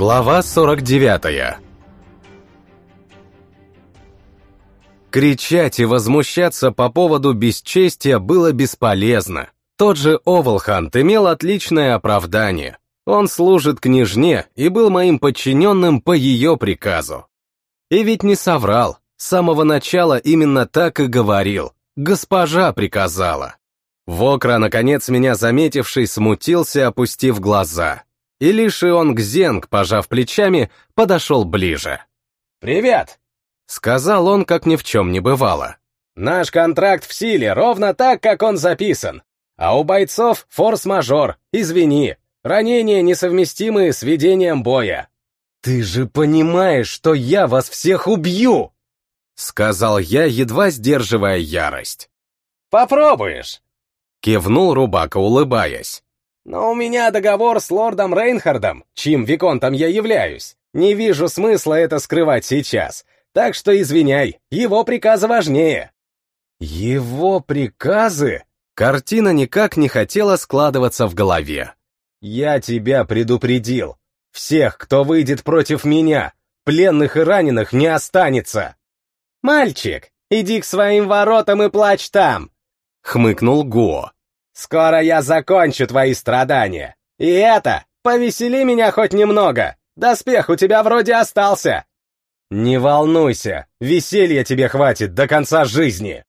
Глава 49 Кричать и возмущаться по поводу бесчестия было бесполезно. Тот же Овалхант имел отличное оправдание. Он служит княжне и был моим подчиненным по ее приказу. И ведь не соврал, с самого начала именно так и говорил. Госпожа приказала. Вокра, наконец меня заметивший, смутился, опустив глаза и лишь Ионг Зенг, пожав плечами, подошел ближе. «Привет!» — сказал он, как ни в чем не бывало. «Наш контракт в силе, ровно так, как он записан. А у бойцов форс-мажор, извини, ранения несовместимые с ведением боя». «Ты же понимаешь, что я вас всех убью!» — сказал я, едва сдерживая ярость. «Попробуешь!» — кивнул Рубака, улыбаясь. Но у меня договор с лордом Рейнхардом, чьим виконтом я являюсь. Не вижу смысла это скрывать сейчас. Так что извиняй, его приказы важнее. Его приказы? Картина никак не хотела складываться в голове. Я тебя предупредил. Всех, кто выйдет против меня, пленных и раненых не останется. Мальчик, иди к своим воротам и плачь там, хмыкнул Го. Скоро я закончу твои страдания. И это, повесели меня хоть немного. Доспех у тебя вроде остался. Не волнуйся, веселья тебе хватит до конца жизни.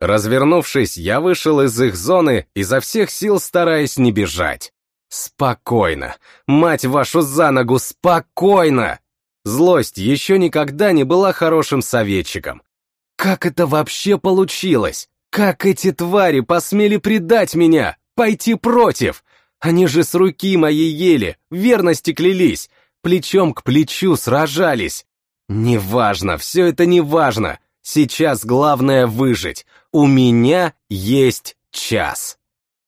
Развернувшись, я вышел из их зоны, изо всех сил стараясь не бежать. Спокойно. Мать вашу за ногу, спокойно! Злость еще никогда не была хорошим советчиком. Как это вообще получилось? Как эти твари посмели предать меня, пойти против? Они же с руки моей ели, верности клялись, плечом к плечу сражались. Неважно, все это неважно. Сейчас главное выжить. У меня есть час.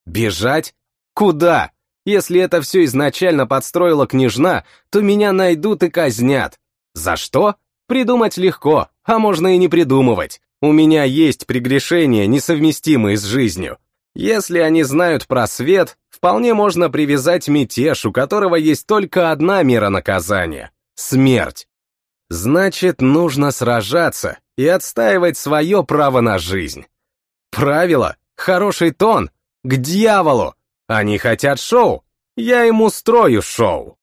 Бежать? Куда? Если это все изначально подстроила княжна, то меня найдут и казнят. За что? Придумать легко, а можно и не придумывать. У меня есть прегрешения, несовместимые с жизнью. Если они знают про свет, вполне можно привязать мятеж, у которого есть только одна мера наказания — смерть. Значит, нужно сражаться и отстаивать свое право на жизнь. Правило, хороший тон, к дьяволу. Они хотят шоу, я им устрою шоу.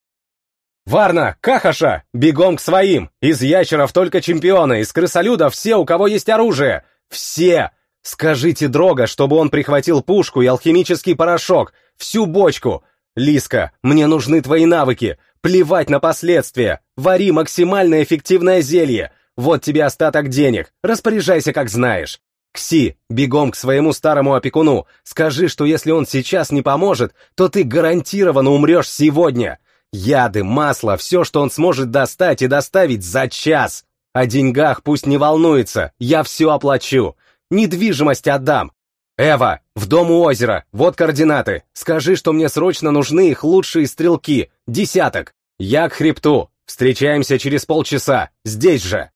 «Варна! Кахаша! Бегом к своим! Из ящеров только чемпионы, из крысолюдов все, у кого есть оружие! Все! Скажите Дрога, чтобы он прихватил пушку и алхимический порошок, всю бочку! Лиска, мне нужны твои навыки! Плевать на последствия! Вари максимально эффективное зелье! Вот тебе остаток денег, распоряжайся как знаешь! Кси, бегом к своему старому опекуну, скажи, что если он сейчас не поможет, то ты гарантированно умрешь сегодня!» Яды, масло, все, что он сможет достать и доставить за час. О деньгах пусть не волнуется, я все оплачу. Недвижимость отдам. Эва, в дом у озера, вот координаты. Скажи, что мне срочно нужны их лучшие стрелки. Десяток. Я к хребту. Встречаемся через полчаса. Здесь же.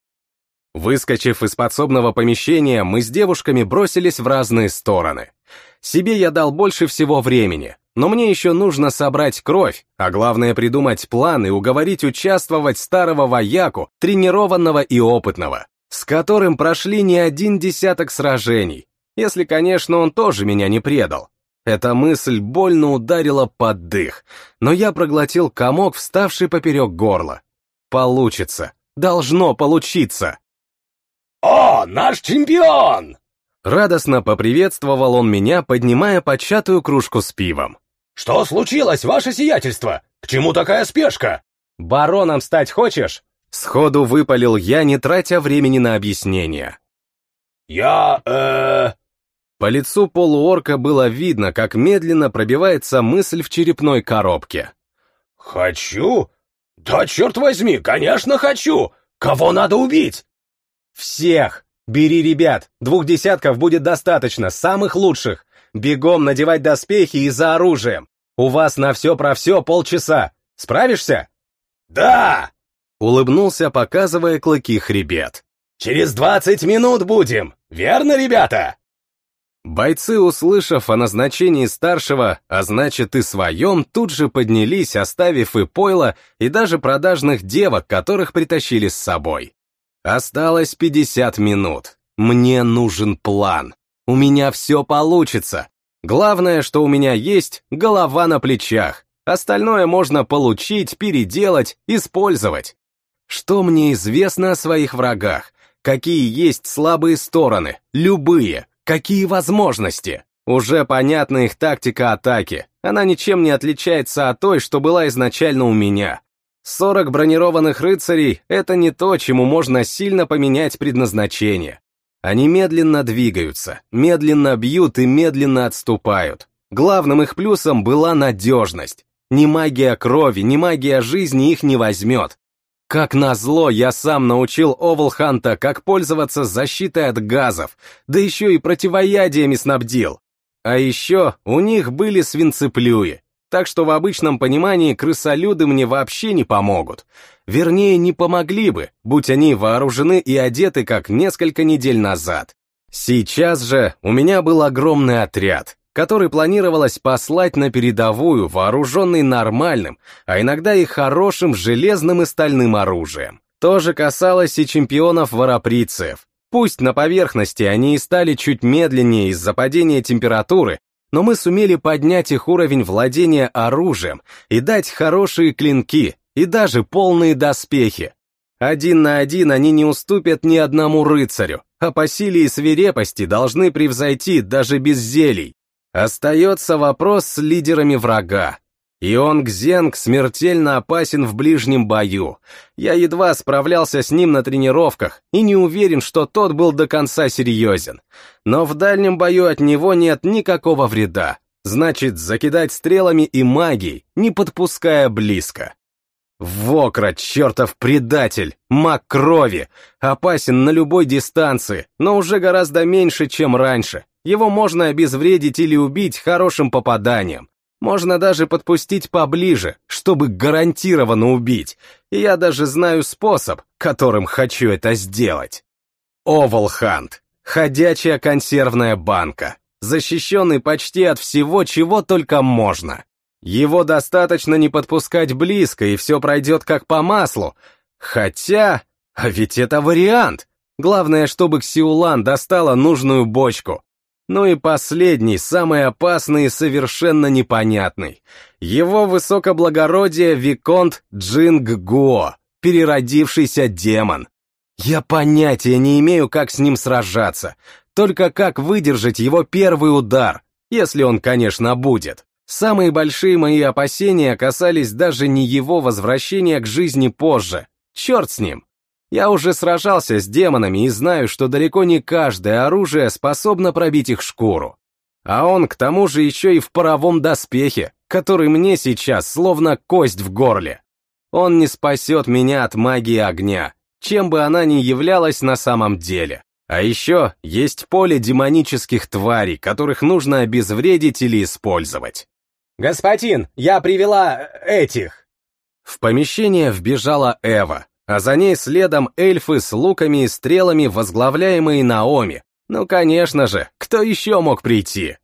Выскочив из подсобного помещения, мы с девушками бросились в разные стороны. Себе я дал больше всего времени, но мне еще нужно собрать кровь, а главное придумать план и уговорить участвовать старого вояку, тренированного и опытного, с которым прошли не один десяток сражений, если, конечно, он тоже меня не предал. Эта мысль больно ударила под дых, но я проглотил комок, вставший поперек горла. Получится, должно получиться. «О, наш чемпион!» Радостно поприветствовал он меня, поднимая початую кружку с пивом. «Что случилось, ваше сиятельство? К чему такая спешка? Бароном стать хочешь?» Сходу выпалил я, не тратя времени на объяснение. «Я... э...» По лицу полуорка было видно, как медленно пробивается мысль в черепной коробке. «Хочу? Да черт возьми, конечно хочу! Кого надо убить?» «Всех! Бери ребят, двух десятков будет достаточно, самых лучших. Бегом надевать доспехи и за оружием. У вас на все про все полчаса. Справишься? Да! Улыбнулся, показывая клыки хребет. Через двадцать минут будем, верно, ребята? Бойцы, услышав о назначении старшего, а значит и своем, тут же поднялись, оставив и пойло, и даже продажных девок, которых притащили с собой. Осталось 50 минут. Мне нужен план. У меня все получится. Главное, что у меня есть голова на плечах. Остальное можно получить, переделать, использовать. Что мне известно о своих врагах? Какие есть слабые стороны? Любые. Какие возможности? Уже понятна их тактика атаки. Она ничем не отличается от той, что была изначально у меня. 40 бронированных рыцарей — это не то, чему можно сильно поменять предназначение. Они медленно двигаются, медленно бьют и медленно отступают. Главным их плюсом была надежность. Ни магия крови, ни магия жизни их не возьмет. Как назло, я сам научил Овалханта, как пользоваться защитой от газов, да еще и противоядиями снабдил. А еще у них были свинцеплюи, так что в обычном понимании крысолюды мне вообще не помогут. Вернее, не помогли бы, будь они вооружены и одеты, как несколько недель назад. Сейчас же у меня был огромный отряд, который планировалось послать на передовую, вооруженный нормальным, а иногда и хорошим железным и стальным оружием. То же касалось и чемпионов-вороприцев. Пусть на поверхности они и стали чуть медленнее из-за падения температуры, но мы сумели поднять их уровень владения оружием и дать хорошие клинки и даже полные доспехи. Один на один они не уступят ни одному рыцарю, а по силе и свирепости должны превзойти даже без зелий. Остается вопрос с лидерами врага. Ионг Зенг смертельно опасен в ближнем бою. Я едва справлялся с ним на тренировках и не уверен, что тот был до конца серьезен. Но в дальнем бою от него нет никакого вреда. Значит, закидать стрелами и магией, не подпуская близко. Вокра, чертов предатель, маг крови, опасен на любой дистанции, но уже гораздо меньше, чем раньше. Его можно обезвредить или убить хорошим попаданием. Можно даже подпустить поближе, чтобы гарантированно убить. И я даже знаю способ, которым хочу это сделать. Овалхант. Ходячая консервная банка. Защищенный почти от всего, чего только можно. Его достаточно не подпускать близко, и все пройдет как по маслу. Хотя... А ведь это вариант. Главное, чтобы Ксиулан достала нужную бочку. Ну и последний, самый опасный и совершенно непонятный. Его высокоблагородие Виконт Джинг Го, переродившийся демон. Я понятия не имею, как с ним сражаться, только как выдержать его первый удар, если он, конечно, будет. Самые большие мои опасения касались даже не его возвращения к жизни позже. Черт с ним. Я уже сражался с демонами и знаю, что далеко не каждое оружие способно пробить их шкуру. А он, к тому же, еще и в паровом доспехе, который мне сейчас словно кость в горле. Он не спасет меня от магии огня, чем бы она ни являлась на самом деле. А еще есть поле демонических тварей, которых нужно обезвредить или использовать. «Господин, я привела этих!» В помещение вбежала Эва, а за ней следом эльфы с луками и стрелами, возглавляемые Наоми. Ну, конечно же, кто еще мог прийти?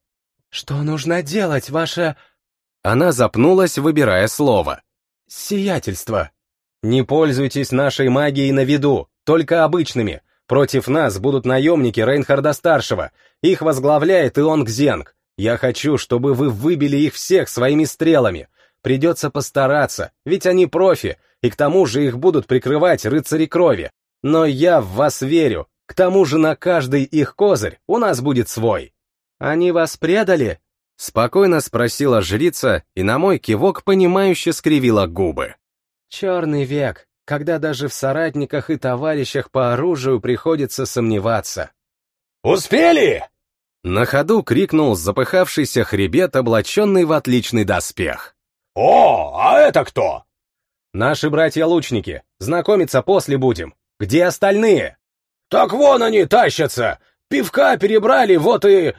«Что нужно делать, ваше...» Она запнулась, выбирая слово. «Сиятельство». «Не пользуйтесь нашей магией на виду, только обычными. Против нас будут наемники Рейнхарда-старшего. Их возглавляет Ионг Зенг. Я хочу, чтобы вы выбили их всех своими стрелами. Придется постараться, ведь они профи, и к тому же их будут прикрывать рыцари крови. Но я в вас верю, к тому же на каждый их козырь у нас будет свой. Они вас предали? Спокойно спросила жрица, и на мой кивок понимающе скривила губы. Черный век, когда даже в соратниках и товарищах по оружию приходится сомневаться. «Успели!» На ходу крикнул запыхавшийся хребет, облаченный в отличный доспех. «О, а это кто?» «Наши братья-лучники. Знакомиться после будем. Где остальные?» «Так вон они тащатся! Пивка перебрали, вот и...»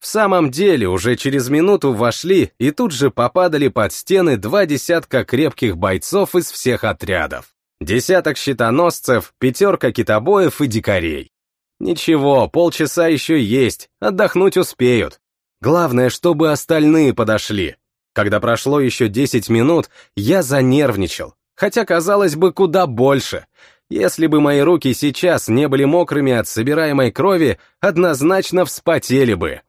В самом деле, уже через минуту вошли и тут же попадали под стены два десятка крепких бойцов из всех отрядов. Десяток щитоносцев, пятерка китобоев и дикарей. Ничего, полчаса еще есть, отдохнуть успеют. Главное, чтобы остальные подошли. Когда прошло еще 10 минут, я занервничал, хотя, казалось бы, куда больше. Если бы мои руки сейчас не были мокрыми от собираемой крови, однозначно вспотели бы.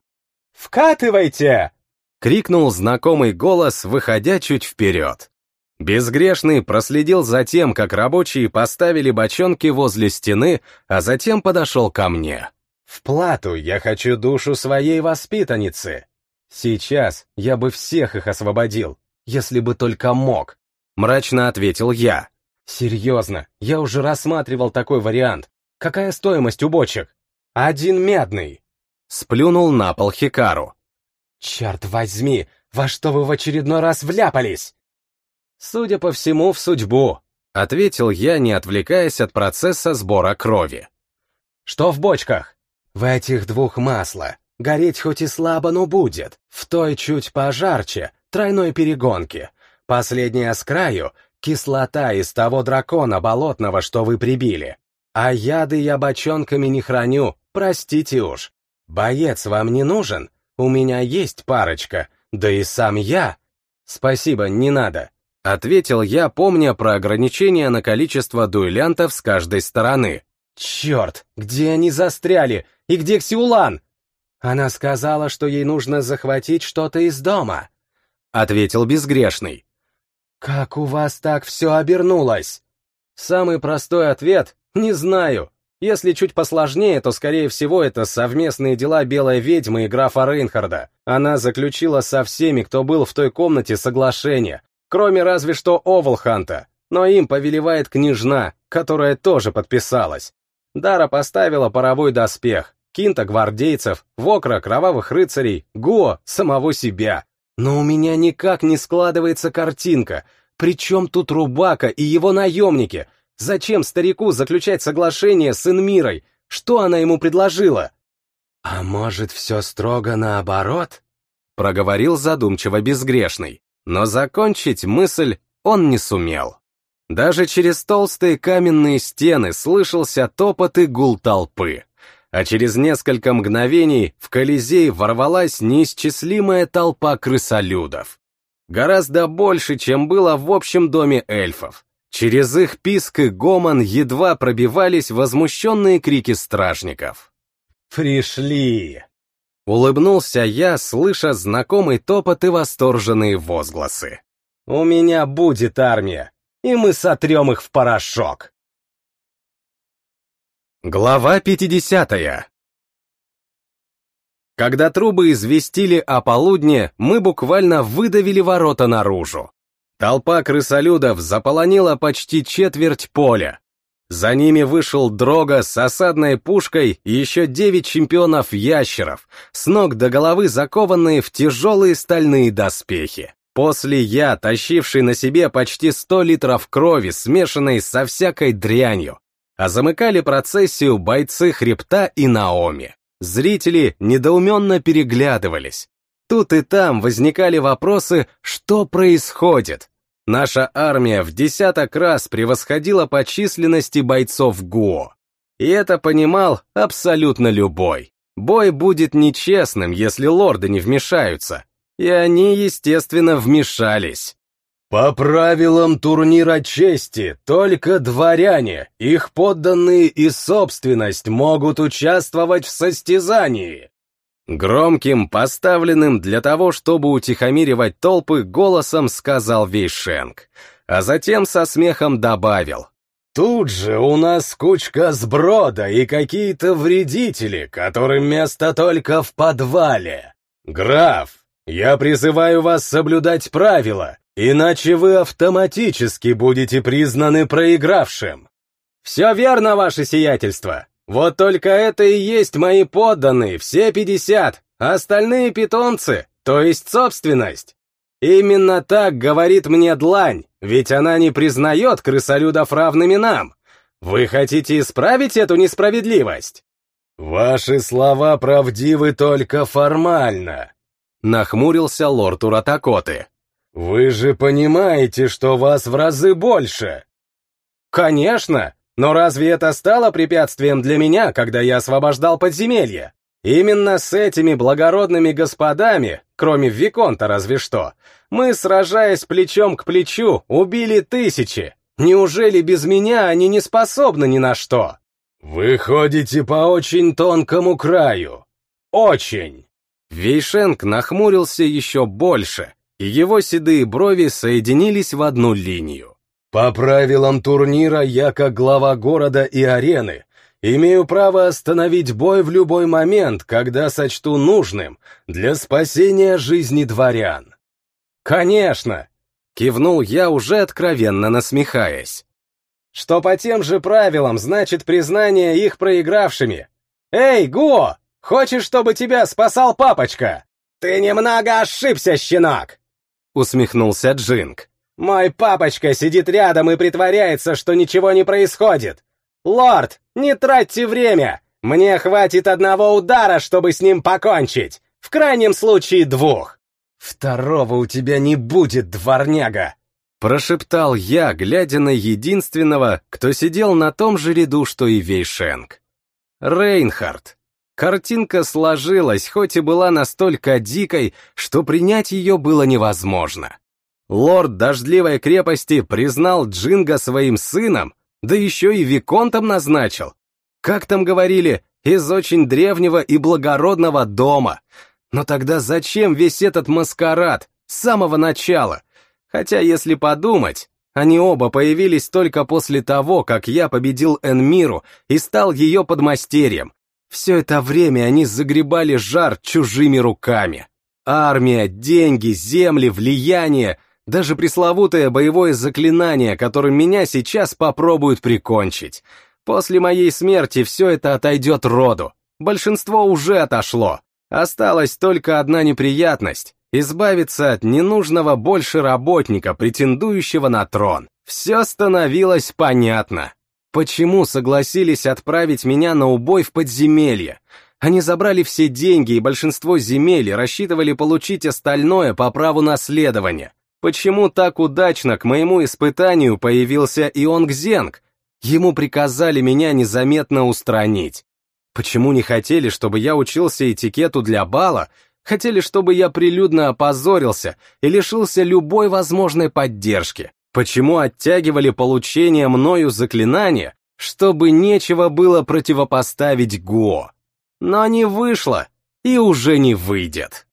«Вкатывайте!» — крикнул знакомый голос, выходя чуть вперед. Безгрешный проследил за тем, как рабочие поставили бочонки возле стены, а затем подошел ко мне. «В плату я хочу душу своей воспитанницы. Сейчас я бы всех их освободил, если бы только мог», — мрачно ответил я. «Серьезно, я уже рассматривал такой вариант. Какая стоимость у бочек?» «Один медный», — сплюнул на пол Хикару. «Черт возьми, во что вы в очередной раз вляпались?» «Судя по всему, в судьбу», — ответил я, не отвлекаясь от процесса сбора крови. «Что в бочках?» «В этих двух масло. Гореть хоть и слабо, но будет. В той чуть пожарче, тройной перегонки. Последняя с краю — кислота из того дракона болотного, что вы прибили. А яды я бочонками не храню, простите уж. Боец вам не нужен? У меня есть парочка, да и сам я. Спасибо, не надо. Ответил я, помня про ограничение на количество дуэлянтов с каждой стороны. «Черт, где они застряли? И где Ксиулан?» Она сказала, что ей нужно захватить что-то из дома. Ответил безгрешный. «Как у вас так все обернулось?» Самый простой ответ — не знаю. Если чуть посложнее, то, скорее всего, это совместные дела Белой Ведьмы и графа Рейнхарда. Она заключила со всеми, кто был в той комнате, соглашение, Кроме разве что Овалханта, но им повелевает княжна, которая тоже подписалась. Дара поставила паровой доспех, Кинта гвардейцев, Вокра кровавых рыцарей, Гуо самого себя. Но у меня никак не складывается картинка. Причем тут Рубака и его наемники? Зачем старику заключать соглашение с Инмирой? Что она ему предложила? А может, все строго наоборот? Проговорил задумчиво безгрешный но закончить мысль он не сумел. Даже через толстые каменные стены слышался топот и гул толпы, а через несколько мгновений в Колизей ворвалась неисчислимая толпа крысолюдов. Гораздо больше, чем было в общем доме эльфов. Через их писк и гомон едва пробивались возмущенные крики стражников. «Пришли!» Улыбнулся я, слыша знакомый топот и восторженные возгласы. «У меня будет армия, и мы сотрем их в порошок!» Глава 50 Когда трубы известили о полудне, мы буквально выдавили ворота наружу. Толпа крысолюдов заполонила почти четверть поля, за ними вышел Дрога с осадной пушкой и еще девять чемпионов-ящеров, с ног до головы закованные в тяжелые стальные доспехи. После я, тащивший на себе почти сто литров крови, смешанной со всякой дрянью, а замыкали процессию бойцы Хребта и Наоми. Зрители недоуменно переглядывались. Тут и там возникали вопросы, что происходит. Наша армия в десяток раз превосходила по численности бойцов ГУО. И это понимал абсолютно любой. Бой будет нечестным, если лорды не вмешаются. И они, естественно, вмешались. По правилам турнира чести, только дворяне, их подданные и собственность могут участвовать в состязании. Громким, поставленным для того, чтобы утихомиривать толпы, голосом сказал Вейшенг, а затем со смехом добавил. «Тут же у нас кучка сброда и какие-то вредители, которым место только в подвале. Граф, я призываю вас соблюдать правила, иначе вы автоматически будете признаны проигравшим». «Все верно, ваше сиятельство», вот только это и есть мои подданные, все пятьдесят, а остальные питомцы, то есть собственность. Именно так говорит мне длань, ведь она не признает крысолюдов равными нам. Вы хотите исправить эту несправедливость? Ваши слова правдивы только формально, нахмурился лорд Уратакоты. Вы же понимаете, что вас в разы больше. Конечно, Но разве это стало препятствием для меня, когда я освобождал подземелье? Именно с этими благородными господами, кроме Виконта разве что, мы, сражаясь плечом к плечу, убили тысячи. Неужели без меня они не способны ни на что? Вы ходите по очень тонкому краю. Очень. Вейшенк нахмурился еще больше, и его седые брови соединились в одну линию. По правилам турнира я, как глава города и арены, имею право остановить бой в любой момент, когда сочту нужным, для спасения жизни дворян. Конечно, кивнул я, уже откровенно насмехаясь. Что по тем же правилам значит признание их проигравшими. Эй, Го, хочешь, чтобы тебя спасал папочка? Ты немного ошибся, щенок! Усмехнулся Джинг. Мой папочка сидит рядом и притворяется, что ничего не происходит. Лорд, не тратьте время! Мне хватит одного удара, чтобы с ним покончить. В крайнем случае двух. Второго у тебя не будет, дворняга. Прошептал я, глядя на единственного, кто сидел на том же ряду, что и Вейшенг. Рейнхард. Картинка сложилась, хоть и была настолько дикой, что принять ее было невозможно. Лорд Дождливой крепости признал Джинга своим сыном, да еще и Виконтом назначил. Как там говорили, из очень древнего и благородного дома. Но тогда зачем весь этот маскарад с самого начала? Хотя, если подумать, они оба появились только после того, как я победил Энмиру и стал ее подмастерьем. Все это время они загребали жар чужими руками. Армия, деньги, земли, влияние — даже пресловутое боевое заклинание, которым меня сейчас попробуют прикончить. После моей смерти все это отойдет роду. Большинство уже отошло. Осталась только одна неприятность — избавиться от ненужного больше работника, претендующего на трон. Все становилось понятно. Почему согласились отправить меня на убой в подземелье? Они забрали все деньги и большинство земель и рассчитывали получить остальное по праву наследования. Почему так удачно к моему испытанию появился Ионг Зенг? Ему приказали меня незаметно устранить. Почему не хотели, чтобы я учился этикету для бала? Хотели, чтобы я прилюдно опозорился и лишился любой возможной поддержки. Почему оттягивали получение мною заклинания, чтобы нечего было противопоставить Го? Но не вышло и уже не выйдет.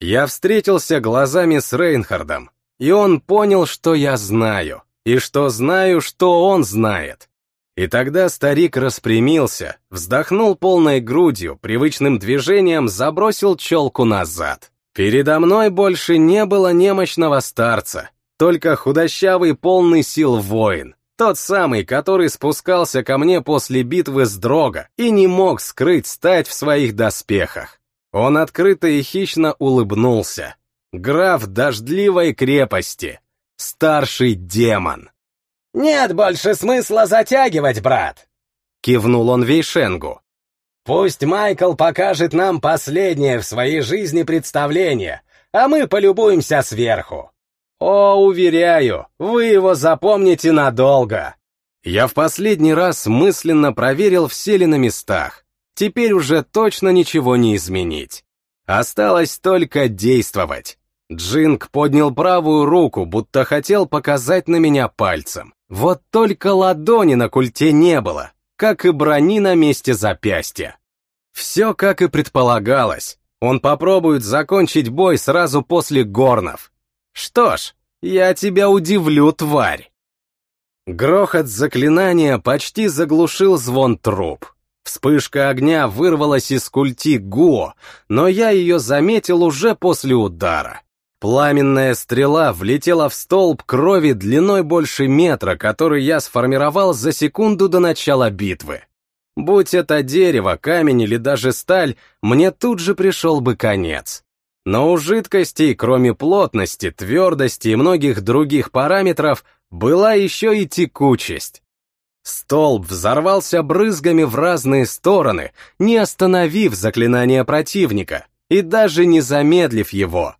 Я встретился глазами с Рейнхардом, и он понял, что я знаю, и что знаю, что он знает. И тогда старик распрямился, вздохнул полной грудью, привычным движением забросил челку назад. Передо мной больше не было немощного старца, только худощавый полный сил воин, тот самый, который спускался ко мне после битвы с Дрога и не мог скрыть стать в своих доспехах. Он открыто и хищно улыбнулся, Граф дождливой крепости. Старший демон. «Нет больше смысла затягивать, брат!» Кивнул он Вейшенгу. «Пусть Майкл покажет нам последнее в своей жизни представление, а мы полюбуемся сверху. О, уверяю, вы его запомните надолго!» Я в последний раз мысленно проверил, все ли на местах. Теперь уже точно ничего не изменить. Осталось только действовать. Джинг поднял правую руку, будто хотел показать на меня пальцем. Вот только ладони на культе не было, как и брони на месте запястья. Все как и предполагалось. Он попробует закончить бой сразу после горнов. Что ж, я тебя удивлю, тварь. Грохот заклинания почти заглушил звон труб. Вспышка огня вырвалась из культи Гуо, но я ее заметил уже после удара. Пламенная стрела влетела в столб крови длиной больше метра, который я сформировал за секунду до начала битвы. Будь это дерево, камень или даже сталь, мне тут же пришел бы конец. Но у жидкостей, кроме плотности, твердости и многих других параметров, была еще и текучесть. Столб взорвался брызгами в разные стороны, не остановив заклинание противника и даже не замедлив его.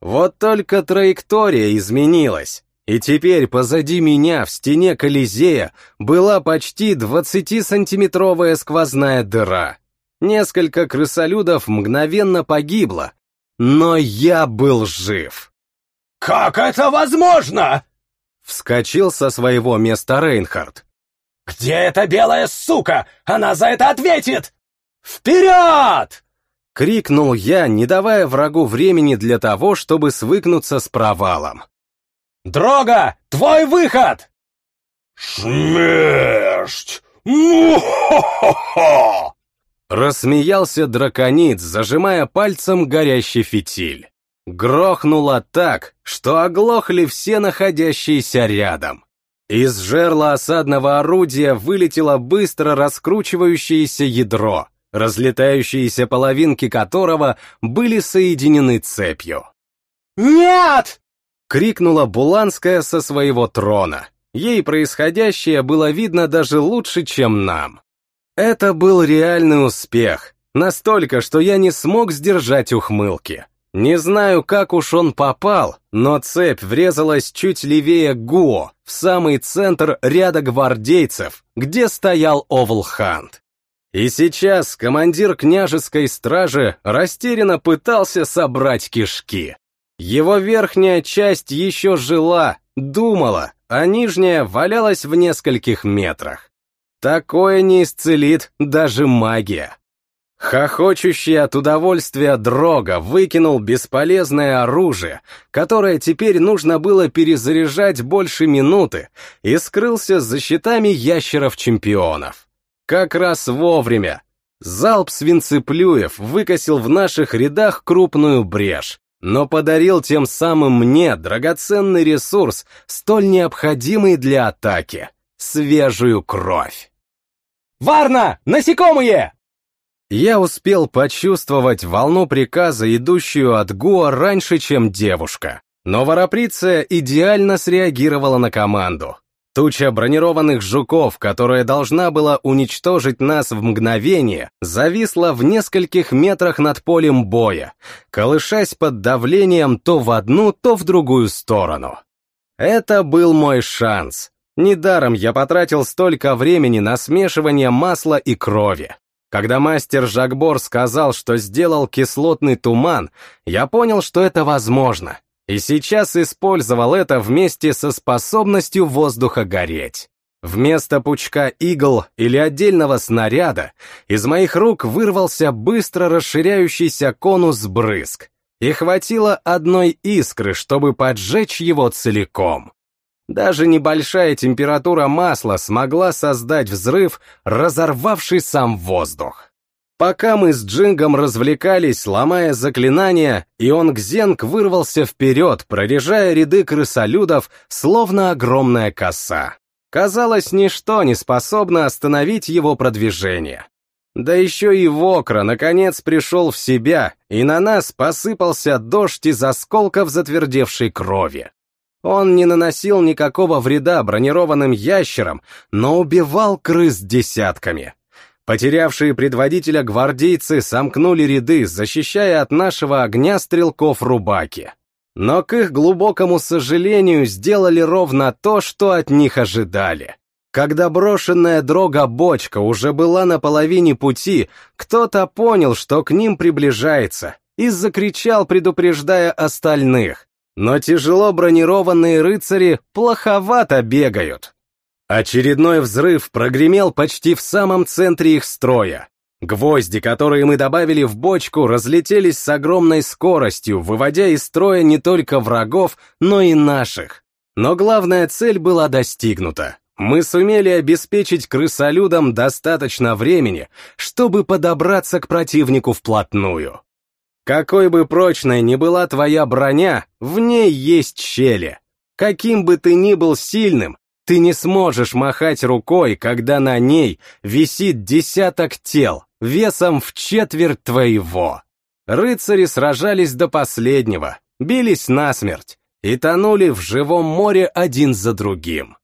Вот только траектория изменилась, И теперь позади меня в стене Колизея была почти 20-сантиметровая сквозная дыра. Несколько крысолюдов мгновенно погибло, но я был жив. «Как это возможно?» Вскочил со своего места Рейнхард. «Где эта белая сука? Она за это ответит! Вперед!» Крикнул я, не давая врагу времени для того, чтобы свыкнуться с провалом. «Дрога, твой выход!» «Смерть! Му-хо-хо-хо!» Рассмеялся драконит, зажимая пальцем горящий фитиль. Грохнуло так, что оглохли все находящиеся рядом. Из жерла осадного орудия вылетело быстро раскручивающееся ядро, разлетающиеся половинки которого были соединены цепью. «Нет!» — крикнула Буланская со своего трона. Ей происходящее было видно даже лучше, чем нам. Это был реальный успех, настолько, что я не смог сдержать ухмылки. Не знаю, как уж он попал, но цепь врезалась чуть левее Гуо, в самый центр ряда гвардейцев, где стоял Овлхант. И сейчас командир княжеской стражи растерянно пытался собрать кишки. Его верхняя часть еще жила, думала, а нижняя валялась в нескольких метрах. Такое не исцелит даже магия. Хохочущий от удовольствия Дрога выкинул бесполезное оружие, которое теперь нужно было перезаряжать больше минуты, и скрылся за щитами ящеров-чемпионов. Как раз вовремя. Залп свинцеплюев выкосил в наших рядах крупную брешь, но подарил тем самым мне драгоценный ресурс, столь необходимый для атаки — свежую кровь. «Варна! Насекомые!» Я успел почувствовать волну приказа, идущую от Гуа раньше, чем девушка. Но Вороприция идеально среагировала на команду. Туча бронированных жуков, которая должна была уничтожить нас в мгновение, зависла в нескольких метрах над полем боя, колышась под давлением то в одну, то в другую сторону. Это был мой шанс, Недаром я потратил столько времени на смешивание масла и крови. Когда мастер Жакбор сказал, что сделал кислотный туман, я понял, что это возможно, и сейчас использовал это вместе со способностью воздуха гореть. Вместо пучка игл или отдельного снаряда из моих рук вырвался быстро расширяющийся конус брызг, и хватило одной искры, чтобы поджечь его целиком. Даже небольшая температура масла смогла создать взрыв, разорвавший сам воздух. Пока мы с Джингом развлекались, ломая заклинания, Ионг-Зенг вырвался вперед, прорежая ряды крысолюдов, словно огромная коса. Казалось, ничто не способно остановить его продвижение. Да еще и Вокра, наконец, пришел в себя, и на нас посыпался дождь из осколков затвердевшей крови. Он не наносил никакого вреда бронированным ящерам, но убивал крыс десятками. Потерявшие предводителя гвардейцы сомкнули ряды, защищая от нашего огня стрелков рубаки. Но к их глубокому сожалению сделали ровно то, что от них ожидали. Когда брошенная дрога бочка уже была на половине пути, кто-то понял, что к ним приближается, и закричал, предупреждая остальных. Но тяжело бронированные рыцари плоховато бегают. Очередной взрыв прогремел почти в самом центре их строя. Гвозди, которые мы добавили в бочку, разлетелись с огромной скоростью, выводя из строя не только врагов, но и наших. Но главная цель была достигнута. Мы сумели обеспечить крысолюдам достаточно времени, чтобы подобраться к противнику вплотную. Какой бы прочной ни была твоя броня, в ней есть щели. Каким бы ты ни был сильным, ты не сможешь махать рукой, когда на ней висит десяток тел, весом в четверть твоего. Рыцари сражались до последнего, бились насмерть и тонули в живом море один за другим.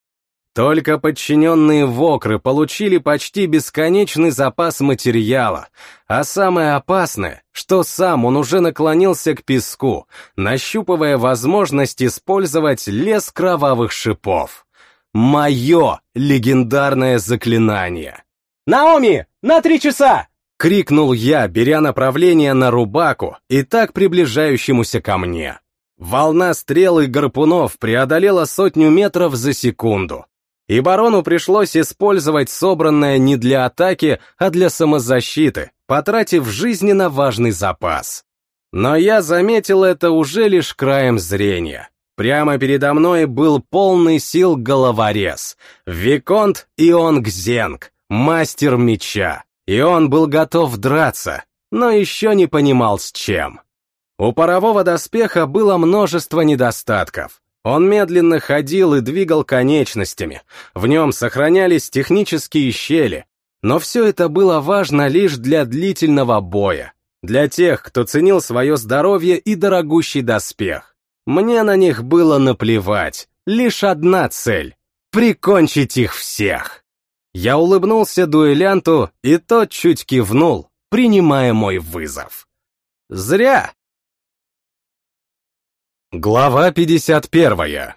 Только подчиненные Вокры получили почти бесконечный запас материала, а самое опасное, что сам он уже наклонился к песку, нащупывая возможность использовать лес кровавых шипов. Мое легендарное заклинание. «Наоми, на три часа!» — крикнул я, беря направление на Рубаку и так приближающемуся ко мне. Волна стрел и гарпунов преодолела сотню метров за секунду, и барону пришлось использовать собранное не для атаки, а для самозащиты, потратив жизненно важный запас. Но я заметил это уже лишь краем зрения. Прямо передо мной был полный сил головорез, Виконт Ионг Зенг, мастер меча, и он был готов драться, но еще не понимал с чем. У парового доспеха было множество недостатков, он медленно ходил и двигал конечностями, в нем сохранялись технические щели, но все это было важно лишь для длительного боя, для тех, кто ценил свое здоровье и дорогущий доспех. Мне на них было наплевать, лишь одна цель — прикончить их всех. Я улыбнулся дуэлянту, и тот чуть кивнул, принимая мой вызов. Зря. Глава 51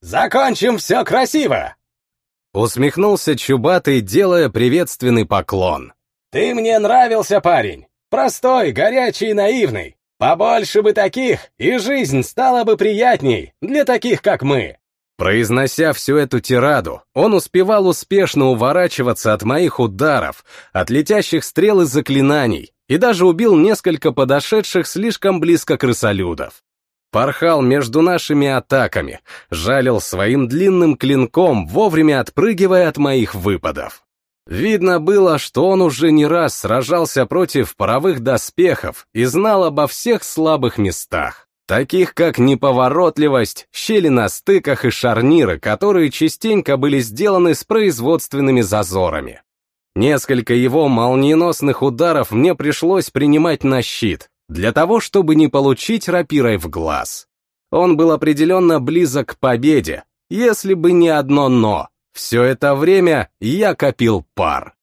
«Закончим все красиво!» Усмехнулся Чубатый, делая приветственный поклон. «Ты мне нравился, парень! Простой, горячий и наивный! Побольше бы таких, и жизнь стала бы приятней для таких, как мы!» Произнося всю эту тираду, он успевал успешно уворачиваться от моих ударов, от летящих стрел и заклинаний, и даже убил несколько подошедших слишком близко крысолюдов. Порхал между нашими атаками, жалил своим длинным клинком, вовремя отпрыгивая от моих выпадов. Видно было, что он уже не раз сражался против паровых доспехов и знал обо всех слабых местах, таких как неповоротливость, щели на стыках и шарниры, которые частенько были сделаны с производственными зазорами. Несколько его молниеносных ударов мне пришлось принимать на щит, для того, чтобы не получить рапирой в глаз. Он был определенно близок к победе, если бы не одно «но». Все это время я копил пар.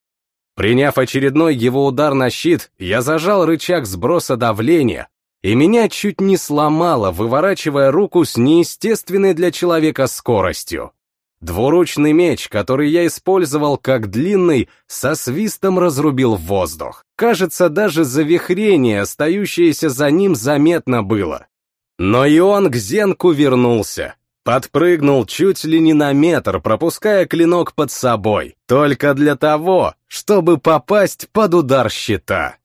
Приняв очередной его удар на щит, я зажал рычаг сброса давления, и меня чуть не сломало, выворачивая руку с неестественной для человека скоростью. Двуручный меч, который я использовал как длинный, со свистом разрубил воздух. Кажется, даже завихрение, остающееся за ним, заметно было. Но и он к Зенку вернулся. Подпрыгнул чуть ли не на метр, пропуская клинок под собой, только для того, чтобы попасть под удар щита.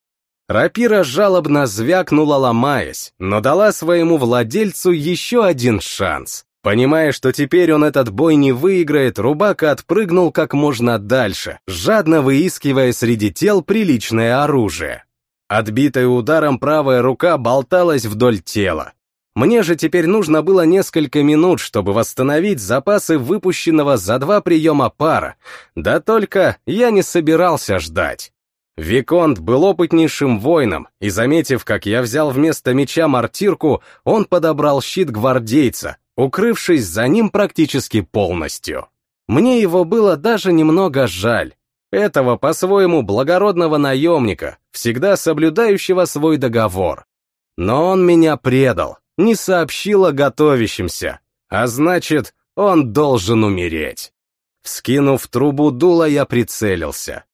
Рапира жалобно звякнула, ломаясь, но дала своему владельцу еще один шанс. Понимая, что теперь он этот бой не выиграет, Рубака отпрыгнул как можно дальше, жадно выискивая среди тел приличное оружие. Отбитая ударом правая рука болталась вдоль тела. Мне же теперь нужно было несколько минут, чтобы восстановить запасы выпущенного за два приема пара, да только я не собирался ждать. Виконт был опытнейшим воином, и, заметив, как я взял вместо меча мортирку, он подобрал щит гвардейца, укрывшись за ним практически полностью. Мне его было даже немного жаль. Этого по-своему благородного наемника, всегда соблюдающего свой договор. Но он меня предал, не сообщил о готовящемся, а значит, он должен умереть. Вскинув трубу дула, я прицелился.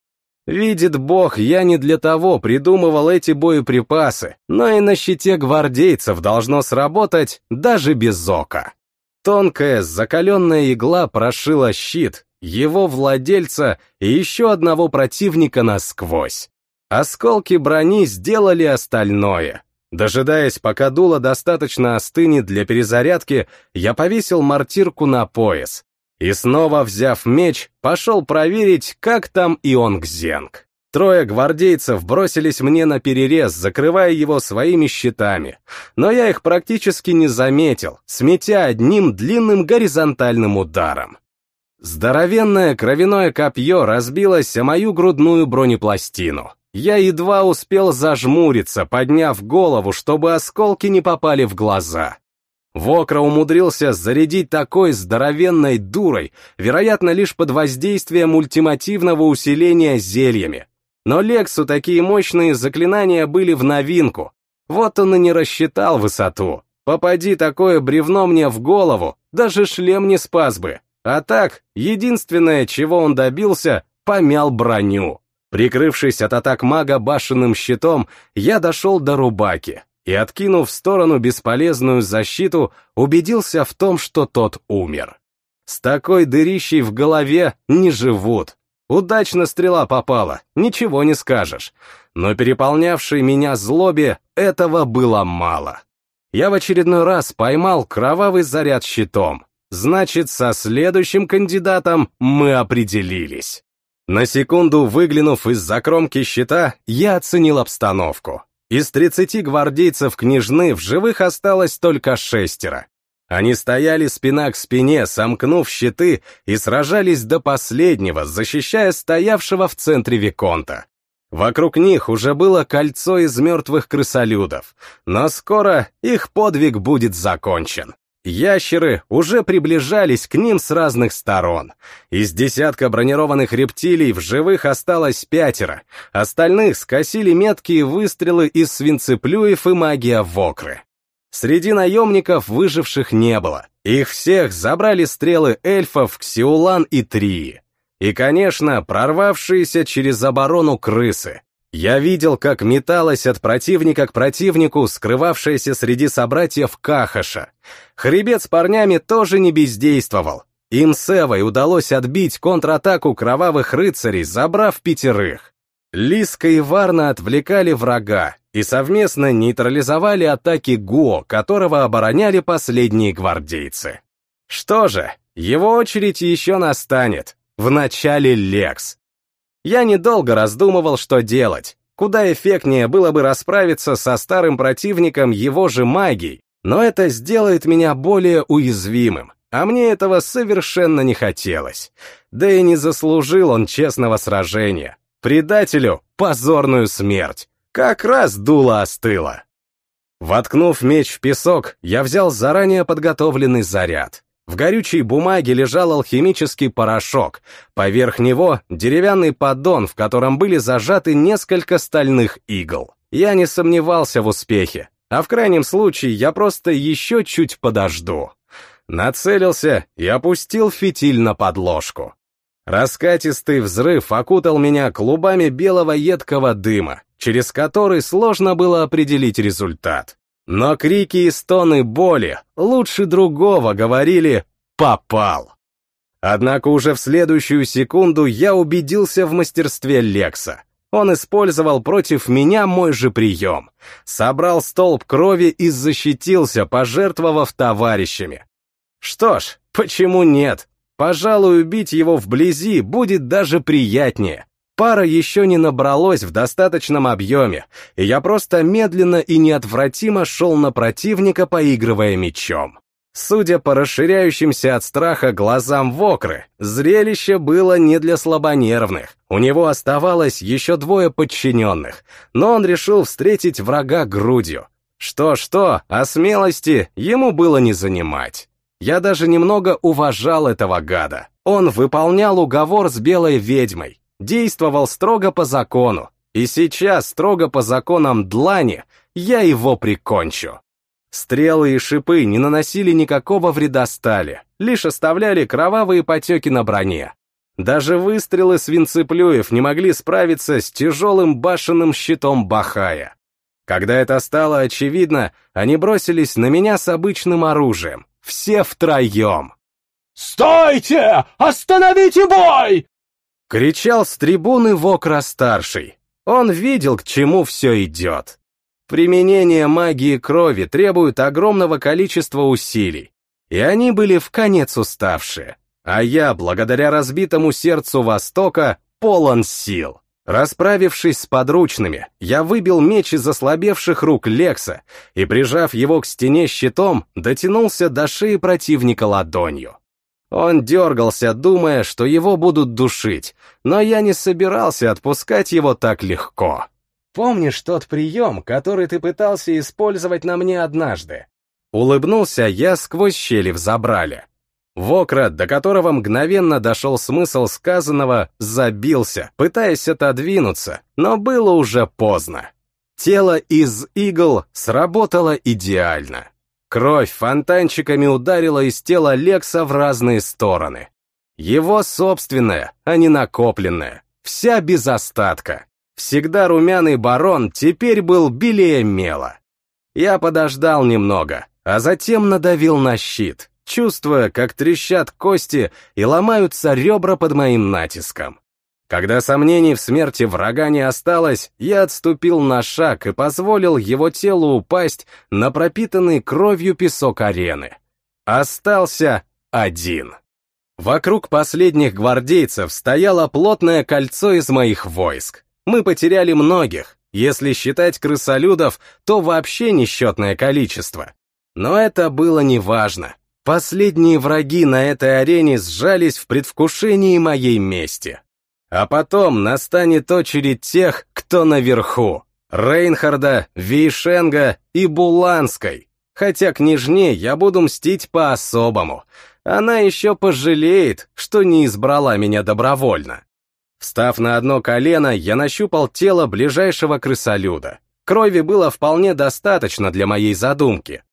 Видит Бог, я не для того придумывал эти боеприпасы, но и на щите гвардейцев должно сработать даже без ока. Тонкая, закаленная игла прошила щит, его владельца и еще одного противника насквозь. Осколки брони сделали остальное. Дожидаясь, пока дуло достаточно остынет для перезарядки, я повесил мортирку на пояс. И снова, взяв меч, пошел проверить, как там Ионг-Зенг. Трое гвардейцев бросились мне на перерез, закрывая его своими щитами, но я их практически не заметил, сметя одним длинным горизонтальным ударом. Здоровенное кровяное копье разбилось о мою грудную бронепластину. Я едва успел зажмуриться, подняв голову, чтобы осколки не попали в глаза. Вокра умудрился зарядить такой здоровенной дурой, вероятно, лишь под воздействием ультимативного усиления зельями. Но Лексу такие мощные заклинания были в новинку. Вот он и не рассчитал высоту. Попади такое бревно мне в голову, даже шлем не спас бы. А так, единственное, чего он добился, помял броню. Прикрывшись от атак мага башенным щитом, я дошел до рубаки и, откинув в сторону бесполезную защиту, убедился в том, что тот умер. С такой дырищей в голове не живут. Удачно стрела попала, ничего не скажешь. Но переполнявшей меня злобе этого было мало. Я в очередной раз поймал кровавый заряд щитом. Значит, со следующим кандидатом мы определились. На секунду выглянув из-за кромки щита, я оценил обстановку. Из 30 гвардейцев княжны в живых осталось только шестеро. Они стояли спина к спине, сомкнув щиты, и сражались до последнего, защищая стоявшего в центре Виконта. Вокруг них уже было кольцо из мертвых крысолюдов, но скоро их подвиг будет закончен. Ящеры уже приближались к ним с разных сторон. Из десятка бронированных рептилий в живых осталось пятеро, остальных скосили меткие выстрелы из свинцеплюев и магия вокры. Среди наемников выживших не было. Их всех забрали стрелы эльфов, Ксиулан и Трии. И, конечно, прорвавшиеся через оборону крысы. Я видел, как металась от противника к противнику скрывавшаяся среди собратьев Кахаша. Хребет с парнями тоже не бездействовал. Им с Эвой удалось отбить контратаку кровавых рыцарей, забрав пятерых. Лиска и Варна отвлекали врага и совместно нейтрализовали атаки Гуо, которого обороняли последние гвардейцы. Что же, его очередь еще настанет. В начале Лекс. Я недолго раздумывал, что делать. Куда эффектнее было бы расправиться со старым противником его же магией, но это сделает меня более уязвимым, а мне этого совершенно не хотелось. Да и не заслужил он честного сражения. Предателю позорную смерть. Как раз дуло остыло. Воткнув меч в песок, я взял заранее подготовленный заряд. В горючей бумаге лежал алхимический порошок, поверх него деревянный поддон, в котором были зажаты несколько стальных игл. Я не сомневался в успехе, а в крайнем случае я просто еще чуть подожду. Нацелился и опустил фитиль на подложку. Раскатистый взрыв окутал меня клубами белого едкого дыма, через который сложно было определить результат. Но крики и стоны боли лучше другого говорили «попал». Однако уже в следующую секунду я убедился в мастерстве Лекса. Он использовал против меня мой же прием. Собрал столб крови и защитился, пожертвовав товарищами. Что ж, почему нет? Пожалуй, убить его вблизи будет даже приятнее. Пара еще не набралось в достаточном объеме, и я просто медленно и неотвратимо шел на противника, поигрывая мечом. Судя по расширяющимся от страха глазам Вокры, зрелище было не для слабонервных. У него оставалось еще двое подчиненных, но он решил встретить врага грудью. Что-что, а смелости ему было не занимать. Я даже немного уважал этого гада. Он выполнял уговор с белой ведьмой, действовал строго по закону, и сейчас строго по законам Длани я его прикончу. Стрелы и шипы не наносили никакого вреда стали, лишь оставляли кровавые потеки на броне. Даже выстрелы свинцеплюев не могли справиться с тяжелым башенным щитом Бахая. Когда это стало очевидно, они бросились на меня с обычным оружием, все втроем. «Стойте! Остановите бой!» Кричал с трибуны Вокра-старший. Он видел, к чему все идет. Применение магии крови требует огромного количества усилий, и они были в конец уставшие. А я, благодаря разбитому сердцу Востока, полон сил. Расправившись с подручными, я выбил меч из ослабевших рук Лекса и, прижав его к стене щитом, дотянулся до шеи противника ладонью. Он дергался, думая, что его будут душить, но я не собирался отпускать его так легко. «Помнишь тот прием, который ты пытался использовать на мне однажды?» Улыбнулся я сквозь щели в забрале. Вокра, до которого мгновенно дошел смысл сказанного, забился, пытаясь отодвинуться, но было уже поздно. Тело из игл сработало идеально. Кровь фонтанчиками ударила из тела Лекса в разные стороны. Его собственная, а не накопленная. Вся без остатка. Всегда румяный барон теперь был белее мела. Я подождал немного, а затем надавил на щит, чувствуя, как трещат кости и ломаются ребра под моим натиском. Когда сомнений в смерти врага не осталось, я отступил на шаг и позволил его телу упасть на пропитанный кровью песок арены. Остался один. Вокруг последних гвардейцев стояло плотное кольцо из моих войск. Мы потеряли многих, если считать крысолюдов, то вообще несчетное количество. Но это было неважно. Последние враги на этой арене сжались в предвкушении моей мести. А потом настанет очередь тех, кто наверху. Рейнхарда, Вейшенга и Буланской. Хотя княжне я буду мстить по-особому. Она еще пожалеет, что не избрала меня добровольно. Встав на одно колено, я нащупал тело ближайшего крысолюда. Крови было вполне достаточно для моей задумки.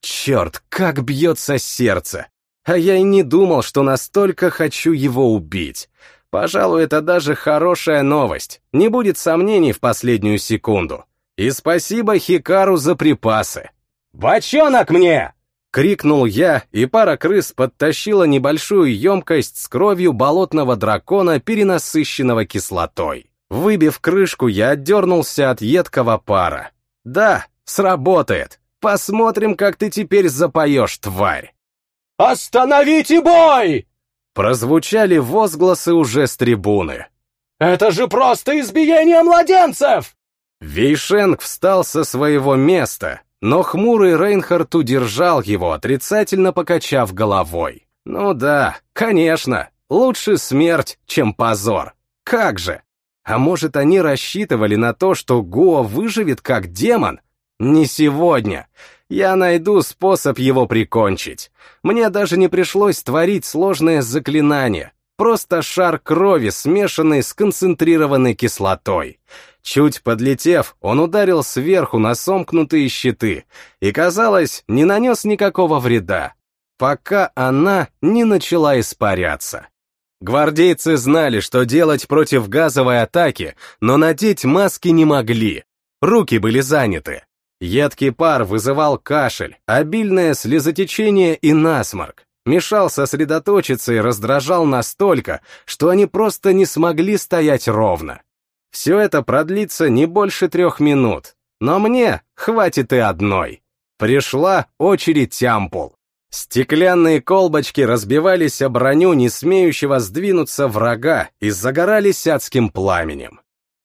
Черт, как бьется сердце! А я и не думал, что настолько хочу его убить. Пожалуй, это даже хорошая новость. Не будет сомнений в последнюю секунду. И спасибо Хикару за припасы. «Бочонок мне!» — крикнул я, и пара крыс подтащила небольшую емкость с кровью болотного дракона, перенасыщенного кислотой. Выбив крышку, я отдернулся от едкого пара. «Да, сработает. Посмотрим, как ты теперь запоешь, тварь!» «Остановите бой!» Прозвучали возгласы уже с трибуны. «Это же просто избиение младенцев!» Вейшенг встал со своего места, но хмурый Рейнхард удержал его, отрицательно покачав головой. «Ну да, конечно, лучше смерть, чем позор. Как же? А может, они рассчитывали на то, что Гуа выживет как демон? Не сегодня. Я найду способ его прикончить. Мне даже не пришлось творить сложное заклинание. Просто шар крови, смешанный с концентрированной кислотой. Чуть подлетев, он ударил сверху на сомкнутые щиты и, казалось, не нанес никакого вреда, пока она не начала испаряться. Гвардейцы знали, что делать против газовой атаки, но надеть маски не могли. Руки были заняты. Едкий пар вызывал кашель, обильное слезотечение и насморк. Мешал сосредоточиться и раздражал настолько, что они просто не смогли стоять ровно. Все это продлится не больше трех минут, но мне хватит и одной. Пришла очередь ампул. Стеклянные колбочки разбивались о броню не смеющего сдвинуться врага и загорались адским пламенем.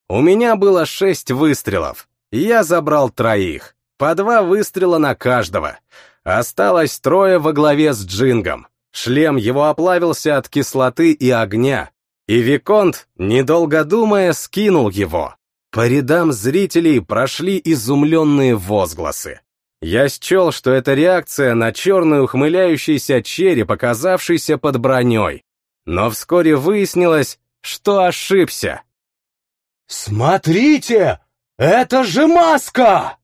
У меня было шесть выстрелов, я забрал троих, по два выстрела на каждого. Осталось трое во главе с Джингом. Шлем его оплавился от кислоты и огня, и Виконт, недолго думая, скинул его. По рядам зрителей прошли изумленные возгласы. Я счел, что это реакция на черный ухмыляющийся череп, оказавшийся под броней. Но вскоре выяснилось, что ошибся. «Смотрите! Это же маска!»